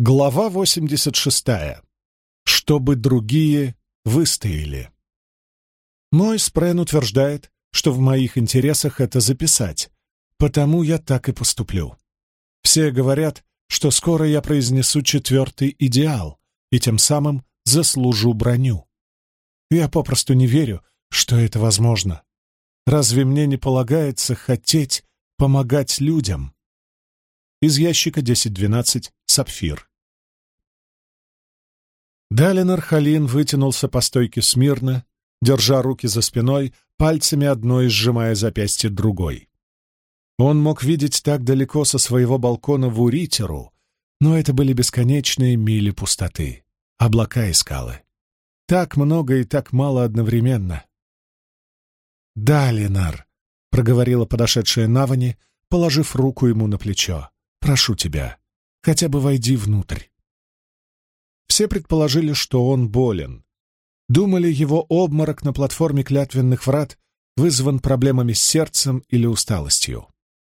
Глава 86. Чтобы другие выстояли. Мой Спрен утверждает, что в моих интересах это записать, потому я так и поступлю. Все говорят, что скоро я произнесу четвертый идеал и тем самым заслужу броню. Я попросту не верю, что это возможно. Разве мне не полагается хотеть помогать людям? Из ящика 1012 «Сапфир». Далинор Халин вытянулся по стойке смирно, держа руки за спиной, пальцами одной сжимая запястье другой. Он мог видеть так далеко со своего балкона в Уритеру, но это были бесконечные мили пустоты, облака и скалы. Так много и так мало одновременно. «Далинар», — проговорила подошедшая Навани, положив руку ему на плечо, — «прошу тебя, хотя бы войди внутрь». Все предположили, что он болен. Думали, его обморок на платформе клятвенных врат вызван проблемами с сердцем или усталостью.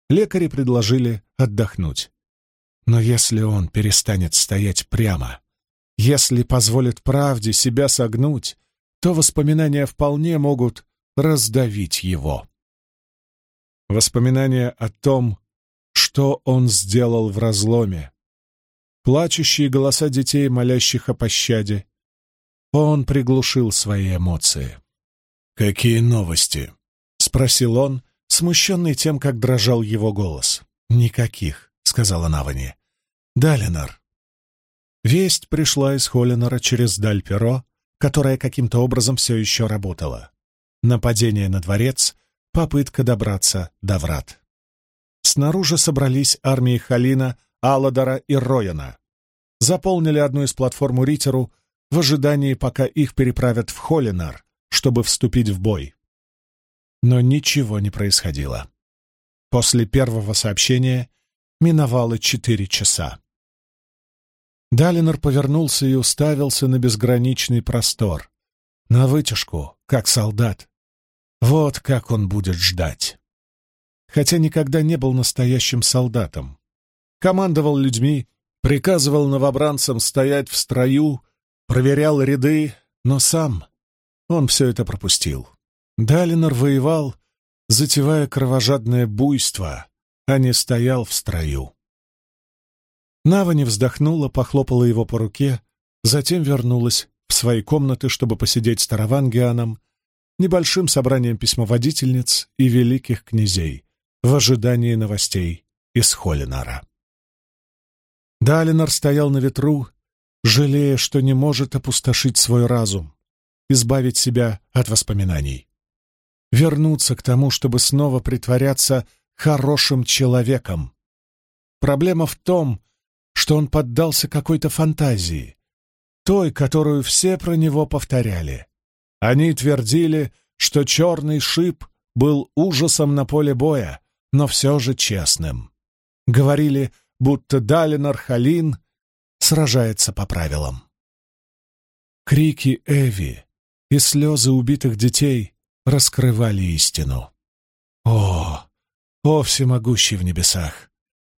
Лекари предложили отдохнуть. Но если он перестанет стоять прямо, если позволит правде себя согнуть, то воспоминания вполне могут раздавить его. Воспоминания о том, что он сделал в разломе, плачущие голоса детей, молящих о пощаде. Он приглушил свои эмоции. «Какие новости?» — спросил он, смущенный тем, как дрожал его голос. «Никаких», — сказала Навани. «Далинар». Весть пришла из Холлинора через Дальперо, которая каким-то образом все еще работала. Нападение на дворец, попытка добраться до врат. Снаружи собрались армии Халина, Алладора и Рояна. Заполнили одну из платформ Ритеру в ожидании, пока их переправят в Холлинар, чтобы вступить в бой. Но ничего не происходило. После первого сообщения миновало четыре часа. Далинор повернулся и уставился на безграничный простор, на вытяжку, как солдат. Вот как он будет ждать. Хотя никогда не был настоящим солдатом командовал людьми, приказывал новобранцам стоять в строю, проверял ряды, но сам он все это пропустил. Далинор воевал, затевая кровожадное буйство, а не стоял в строю. Нава не вздохнула, похлопала его по руке, затем вернулась в свои комнаты, чтобы посидеть с Таравангианом, небольшим собранием письмоводительниц и великих князей в ожидании новостей из Холинара. Далинор стоял на ветру, жалея, что не может опустошить свой разум, избавить себя от воспоминаний. Вернуться к тому, чтобы снова притворяться хорошим человеком. Проблема в том, что он поддался какой-то фантазии, той, которую все про него повторяли. Они твердили, что черный шип был ужасом на поле боя, но все же честным. Говорили, будто Далинар Халин сражается по правилам. Крики Эви и слезы убитых детей раскрывали истину. О, о, всемогущий в небесах!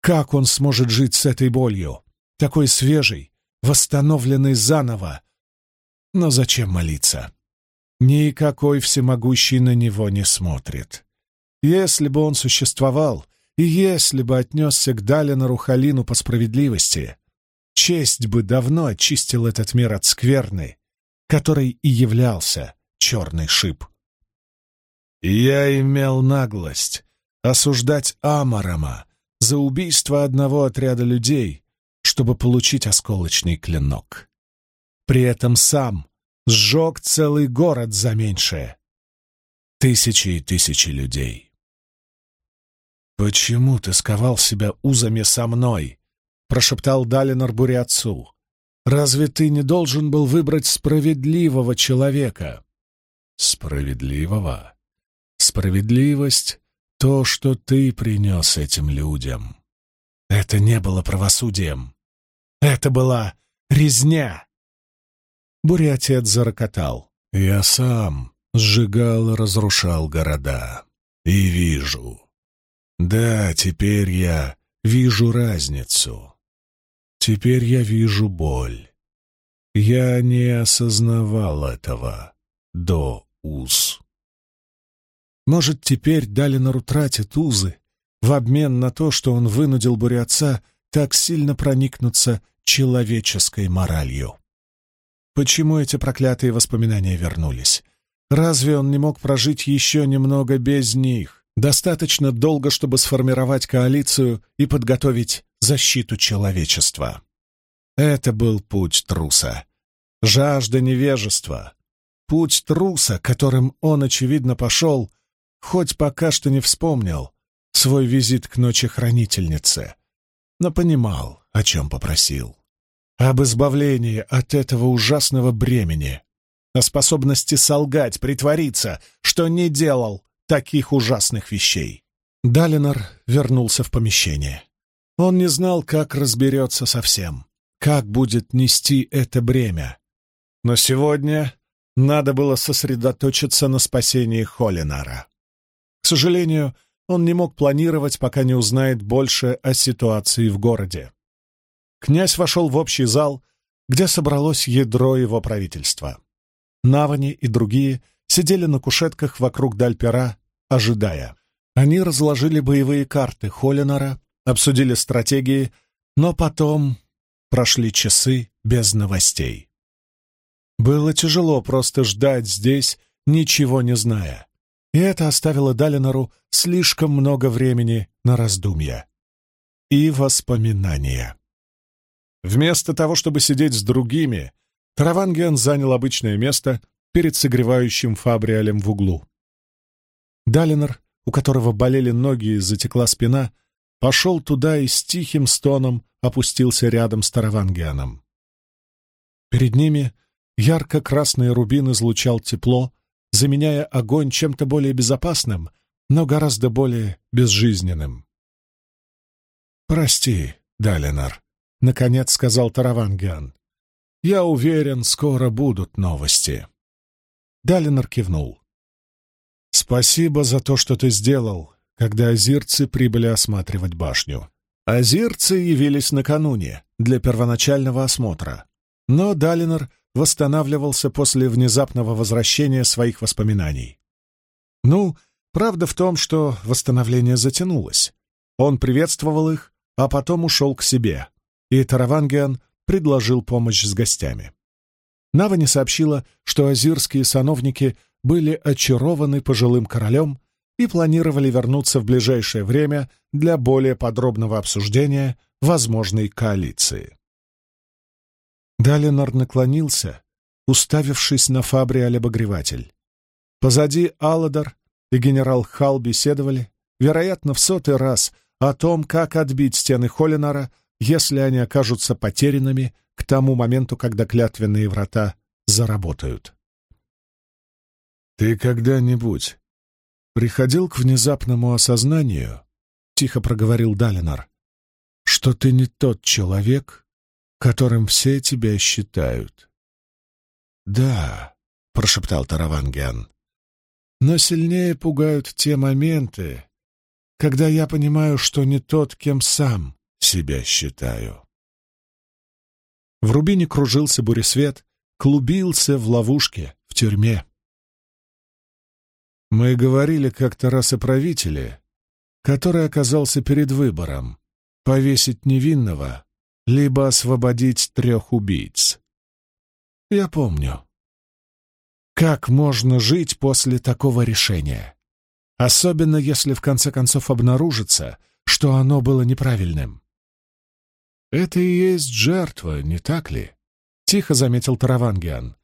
Как он сможет жить с этой болью, такой свежей, восстановленной заново? Но зачем молиться? Никакой всемогущий на него не смотрит. Если бы он существовал, и если бы отнесся к Далинору Халину по справедливости, честь бы давно очистил этот мир от скверны, которой и являлся черный шип. Я имел наглость осуждать Амарама за убийство одного отряда людей, чтобы получить осколочный клинок. При этом сам сжег целый город за меньшее. Тысячи и тысячи людей. «Почему ты сковал себя узами со мной?» — прошептал Далинор Бури отцу. «Разве ты не должен был выбрать справедливого человека?» «Справедливого? Справедливость — то, что ты принес этим людям. Это не было правосудием. Это была резня!» Бури отец зарокотал. «Я сам сжигал и разрушал города. И вижу, да, теперь я вижу разницу. Теперь я вижу боль. Я не осознавал этого до уз. Может, теперь Далинор утратит узы в обмен на то, что он вынудил буря так сильно проникнуться человеческой моралью. Почему эти проклятые воспоминания вернулись? Разве он не мог прожить еще немного без них? Достаточно долго, чтобы сформировать коалицию и подготовить защиту человечества. Это был путь труса. Жажда невежества. Путь труса, которым он, очевидно, пошел, хоть пока что не вспомнил свой визит к ночи хранительницы, но понимал, о чем попросил. Об избавлении от этого ужасного бремени, о способности солгать, притвориться, что не делал таких ужасных вещей. Далинор вернулся в помещение. Он не знал, как разберется со всем, как будет нести это бремя. Но сегодня надо было сосредоточиться на спасении Холинара. К сожалению, он не мог планировать, пока не узнает больше о ситуации в городе. Князь вошел в общий зал, где собралось ядро его правительства. Навани и другие сидели на кушетках вокруг Дальпера, ожидая. Они разложили боевые карты Холинара, обсудили стратегии, но потом прошли часы без новостей. Было тяжело просто ждать здесь, ничего не зная. И это оставило Далинору слишком много времени на раздумья и воспоминания. Вместо того, чтобы сидеть с другими, Таравангиан занял обычное место перед согревающим фабриалем в углу. Далинор, у которого болели ноги и затекла спина, пошел туда и с тихим стоном опустился рядом с Таравангианом. Перед ними ярко-красный рубин излучал тепло, заменяя огонь чем-то более безопасным, но гораздо более безжизненным. «Прости, Далинар», — наконец сказал Таравангиан. «Я уверен, скоро будут новости». Далинар кивнул. «Спасибо за то, что ты сделал, когда азирцы прибыли осматривать башню. Азирцы явились накануне для первоначального осмотра, но Далинор восстанавливался после внезапного возвращения своих воспоминаний. Ну, правда в том, что восстановление затянулось. Он приветствовал их, а потом ушел к себе, и Таравангиан предложил помощь с гостями. Навани сообщила, что азирские сановники были очарованы пожилым королем и планировали вернуться в ближайшее время для более подробного обсуждения возможной коалиции. Далинор наклонился, уставившись на фабриаль-обогреватель. Позади Алладар и генерал Хал беседовали, вероятно, в сотый раз, о том, как отбить стены Холлинара, если они окажутся потерянными к тому моменту, когда клятвенные врата заработают. «Ты когда-нибудь приходил к внезапному осознанию, — тихо проговорил Далинар, — что ты не тот человек, которым все тебя считают. «Да», — прошептал Таравангиан, — «но сильнее пугают те моменты, когда я понимаю, что не тот, кем сам себя считаю». В рубине кружился буресвет, клубился в ловушке, в тюрьме. Мы говорили как-то раз о правителе, который оказался перед выбором — повесить невинного, либо освободить трех убийц. Я помню. Как можно жить после такого решения? Особенно если в конце концов обнаружится, что оно было неправильным. «Это и есть жертва, не так ли?» — тихо заметил Таравангиан.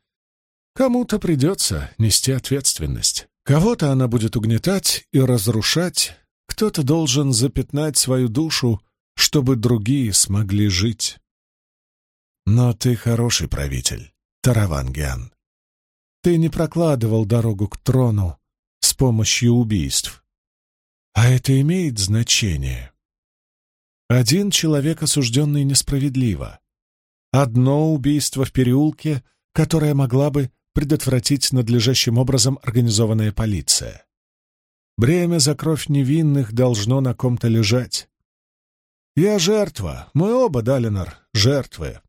«Кому-то придется нести ответственность». Кого-то она будет угнетать и разрушать, кто-то должен запятнать свою душу, чтобы другие смогли жить. Но ты хороший правитель, Таравангиан. Ты не прокладывал дорогу к трону с помощью убийств. А это имеет значение. Один человек, осужденный несправедливо. Одно убийство в переулке, которое могла бы предотвратить надлежащим образом организованная полиция. Бремя за кровь невинных должно на ком-то лежать. Я жертва, мы оба, Далинор, жертвы.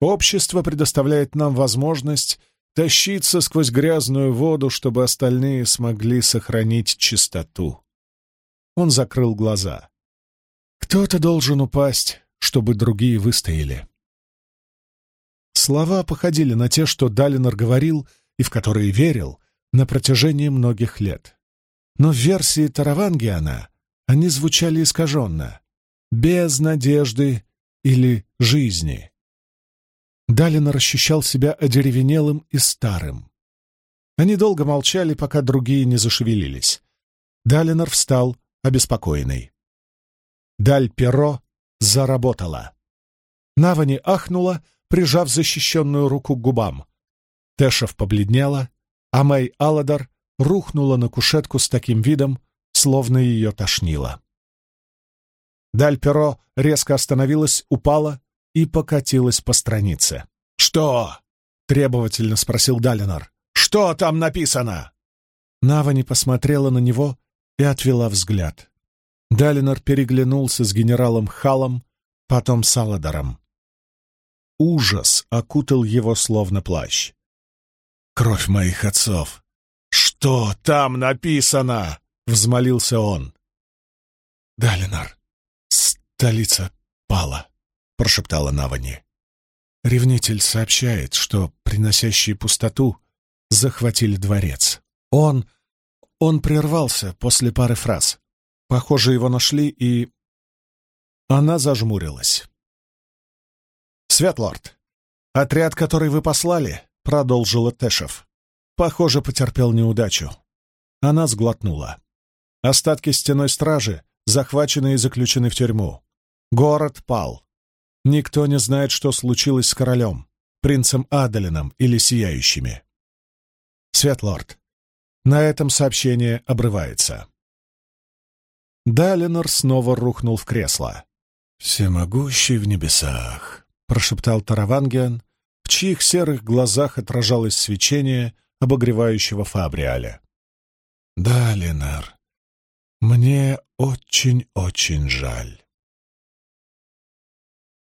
Общество предоставляет нам возможность тащиться сквозь грязную воду, чтобы остальные смогли сохранить чистоту. Он закрыл глаза. Кто-то должен упасть, чтобы другие выстояли. Слова походили на те, что Далинор говорил и в которые верил на протяжении многих лет. Но в версии Таравангиана они звучали искаженно, без надежды или жизни. Далинор ощущал себя одеревенелым и старым. Они долго молчали, пока другие не зашевелились. Далинор встал, обеспокоенный. Даль перо заработала. Навани ахнула, прижав защищенную руку к губам. Тэшев побледнела, а Мэй Алладар рухнула на кушетку с таким видом, словно ее тошнило. Даль перо резко остановилась, упала и покатилась по странице. «Что?» — требовательно спросил Далинор. «Что там написано?» Навани посмотрела на него и отвела взгляд. Далинор переглянулся с генералом Халом, потом с Аладором. Ужас окутал его словно плащ. «Кровь моих отцов! Что там написано?» — взмолился он. «Далинор, столица пала», — прошептала Навани. Ревнитель сообщает, что приносящие пустоту захватили дворец. Он... он прервался после пары фраз. Похоже, его нашли, и... Она зажмурилась. «Светлорд, отряд, который вы послали, — продолжила Тэшев, — похоже, потерпел неудачу». Она сглотнула. Остатки стеной стражи захвачены и заключены в тюрьму. Город пал. Никто не знает, что случилось с королем, принцем Адалином или Сияющими. Светлорд, на этом сообщение обрывается. Далинор снова рухнул в кресло. «Всемогущий в небесах», — прошептал Таравангиан, в чьих серых глазах отражалось свечение обогревающего Фабриаля. «Далинор, мне очень-очень жаль».